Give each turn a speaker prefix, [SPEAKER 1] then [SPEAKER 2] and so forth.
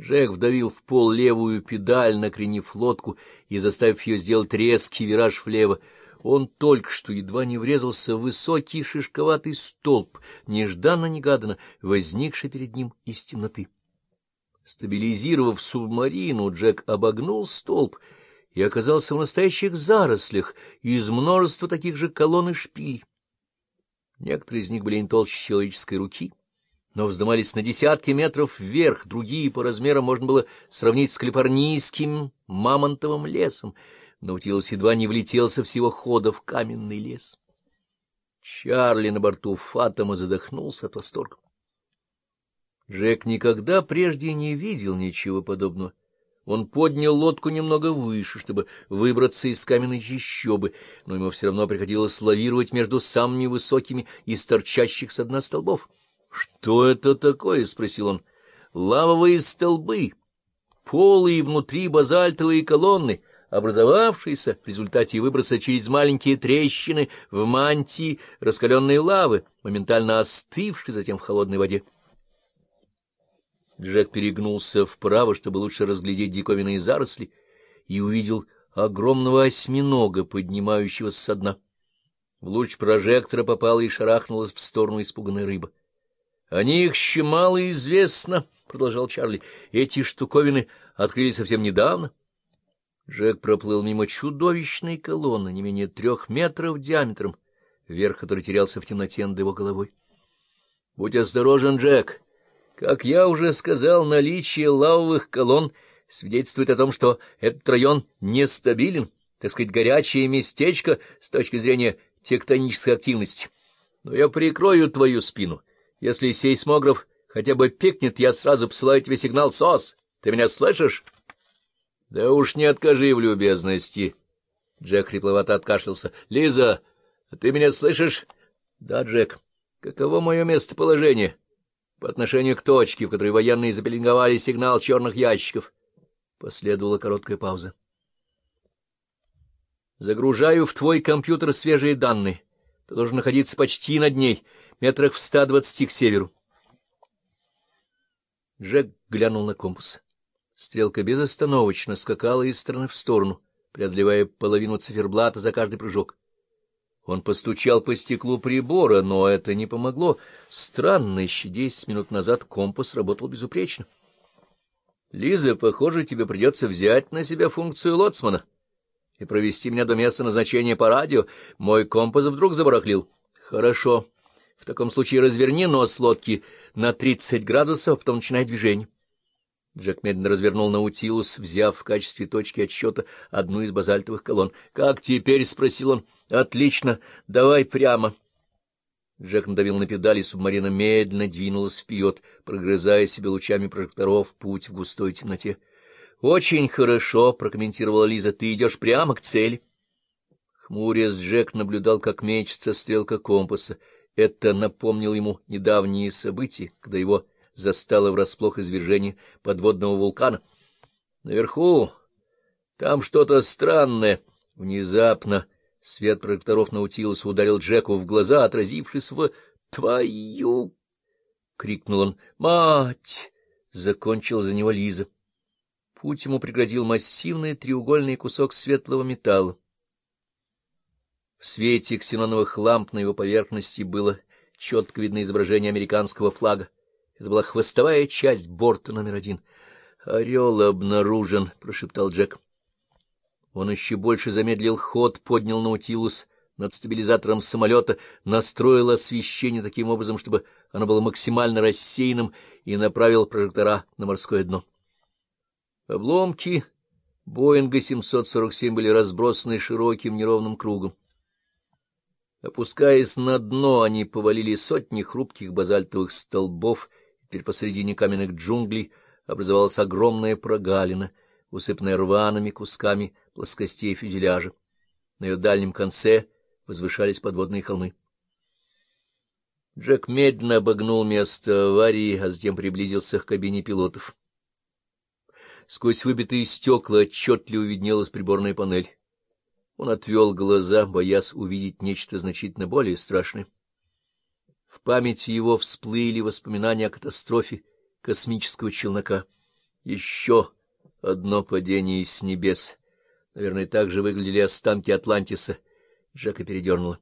[SPEAKER 1] Джек вдавил в пол левую педаль, накренив лодку и заставив ее сделать резкий вираж влево. Он только что едва не врезался в высокий шишковатый столб, нежданно-негаданно возникший перед ним из темноты. Стабилизировав субмарину, Джек обогнул столб и оказался в настоящих зарослях из множества таких же колонн и шпилей. Некоторые из них были не толще человеческой руки — но вздымались на десятки метров вверх, другие по размерам можно было сравнить с калифорнийским мамонтовым лесом. Наутилус едва не влетел со всего хода в каменный лес. Чарли на борту Фатома задохнулся от восторга. Джек никогда прежде не видел ничего подобного. Он поднял лодку немного выше, чтобы выбраться из каменной чащобы, но ему все равно приходилось лавировать между самыми высокими из торчащих со дна столбов. «Что это такое?» — спросил он. «Лавовые столбы, полые внутри базальтовые колонны, образовавшиеся в результате выброса через маленькие трещины в мантии раскаленной лавы, моментально остывшей затем в холодной воде». Джек перегнулся вправо, чтобы лучше разглядеть диковинные заросли, и увидел огромного осьминога, поднимающегося со дна. В луч прожектора попала и шарахнулась в сторону испуганная рыба. — О них еще мало известно, — продолжал Чарли. — Эти штуковины открылись совсем недавно. Джек проплыл мимо чудовищной колонны, не менее трех метров диаметром, верх которой терялся в темноте над его головой. — Будь осторожен, Джек. Как я уже сказал, наличие лавовых колонн свидетельствует о том, что этот район нестабилен, так сказать, горячее местечко с точки зрения тектонической активности. Но я прикрою твою спину — если сейсмограф хотя бы пикнет, я сразу посылаю тебе сигнал СОС. Ты меня слышишь? — Да уж не откажи в любезности. Джек хрипловато откашлялся. — Лиза, ты меня слышишь? — Да, Джек. Каково мое местоположение? По отношению к точке, в которой военные запеленговали сигнал черных ящиков. Последовала короткая пауза. Загружаю в твой компьютер свежие данные. Ты должен находиться почти над ней метрах в ста двадцати к северу. Джек глянул на компас. Стрелка безостановочно скакала из стороны в сторону, преодолевая половину циферблата за каждый прыжок. Он постучал по стеклу прибора, но это не помогло. Странно, еще десять минут назад компас работал безупречно. — Лиза, похоже, тебе придется взять на себя функцию лоцмана и провести меня до места назначения по радио. Мой компас вдруг забарахлил. — Хорошо. В таком случае разверни нос лодки на тридцать градусов, потом начинай движение. Джек медленно развернул Наутилус, взяв в качестве точки отсчета одну из базальтовых колонн. — Как теперь? — спросил он. — Отлично. Давай прямо. Джек надавил на педали, субмарина медленно двинулась вперед, прогрызая себе лучами прожекторов путь в густой темноте. — Очень хорошо, — прокомментировала Лиза, — ты идешь прямо к цели. Хмурясь, Джек наблюдал, как мечется стрелка компаса. Это напомнило ему недавние события, когда его застало врасплох извержение подводного вулкана. Наверху там что-то странное. Внезапно свет прожекторов Наутилуса ударил Джеку в глаза, отразившись в «Твою!» — крикнул он. «Мать!» — закончил за него Лиза. Путь ему преградил массивный треугольный кусок светлого металла. В свете ксеноновых ламп на его поверхности было четко видно изображение американского флага. Это была хвостовая часть борта номер один. «Орел обнаружен», — прошептал Джек. Он еще больше замедлил ход, поднял Наутилус над стабилизатором самолета, настроил освещение таким образом, чтобы оно было максимально рассеянным, и направил прожектора на морское дно. Обломки Боинга 747 были разбросаны широким неровным кругом. Опускаясь на дно, они повалили сотни хрупких базальтовых столбов, теперь посредине каменных джунглей образовалась огромная прогалина, усыпанная рваными кусками плоскостей фюзеляжа. На ее дальнем конце возвышались подводные холмы. Джек медленно обогнул место аварии, а затем приблизился к кабине пилотов. Сквозь выбитые стекла отчетливо виднелась приборная панель. Он отвел глаза, боясь увидеть нечто значительно более страшное. В памяти его всплыли воспоминания о катастрофе космического челнока. Еще одно падение с небес. Наверное, так же выглядели останки Атлантиса. Джека передернуло.